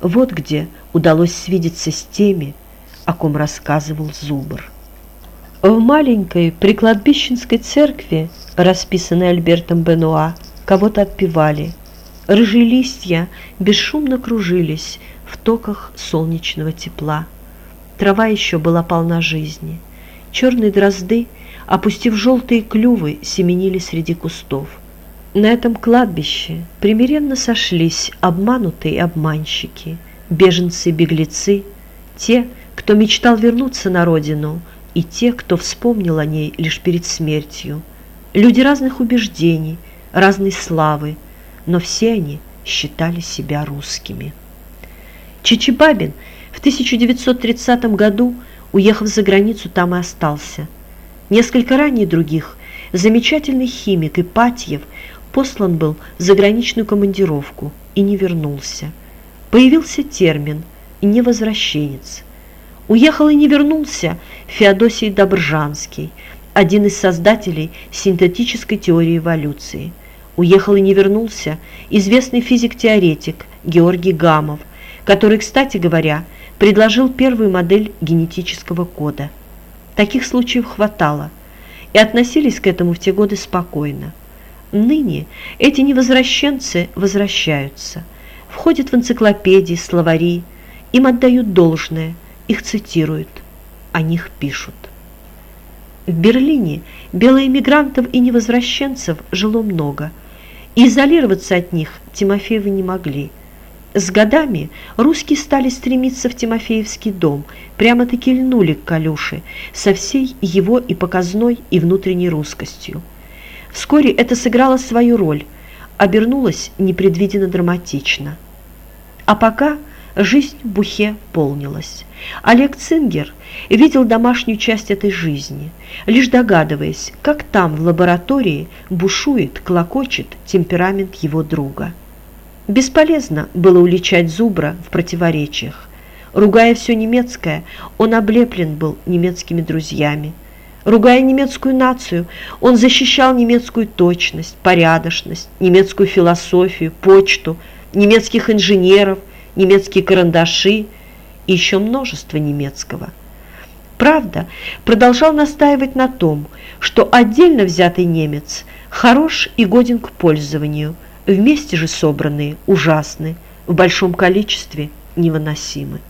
Вот где удалось свидеться с теми, о ком рассказывал Зубр. В маленькой прикладбищенской церкви, расписанной Альбертом Бенуа, кого-то отпевали. Рыжие листья бесшумно кружились в токах солнечного тепла. Трава еще была полна жизни. Черные дрозды, опустив желтые клювы, семенили среди кустов. На этом кладбище примиренно сошлись обманутые обманщики, беженцы-беглецы, те, кто мечтал вернуться на родину, и те, кто вспомнил о ней лишь перед смертью. Люди разных убеждений, разной славы, но все они считали себя русскими. Чичибабин в 1930 году, уехав за границу, там и остался. Несколько ранее других, замечательный химик Ипатьев послан был в заграничную командировку и не вернулся. Появился термин «невозвращенец». Уехал и не вернулся Феодосий Добржанский, один из создателей синтетической теории эволюции. Уехал и не вернулся известный физик-теоретик Георгий Гамов, который, кстати говоря, предложил первую модель генетического кода. Таких случаев хватало, и относились к этому в те годы спокойно. Ныне эти невозвращенцы возвращаются, входят в энциклопедии, словари, им отдают должное – их цитируют, о них пишут. В Берлине белоэмигрантов и невозвращенцев жило много, и изолироваться от них Тимофеевы не могли. С годами русские стали стремиться в Тимофеевский дом, прямо-таки льнули к Калюше со всей его и показной, и внутренней русскостью. Вскоре это сыграло свою роль, обернулось непредвиденно драматично. А пока жизнь в Бухе полнилась. Олег Цингер видел домашнюю часть этой жизни, лишь догадываясь, как там, в лаборатории, бушует, клокочет темперамент его друга. Бесполезно было уличать Зубра в противоречиях. Ругая все немецкое, он облеплен был немецкими друзьями. Ругая немецкую нацию, он защищал немецкую точность, порядочность, немецкую философию, почту, немецких инженеров, немецкие карандаши и еще множество немецкого. Правда, продолжал настаивать на том, что отдельно взятый немец хорош и годен к пользованию, вместе же собранные ужасны, в большом количестве невыносимы.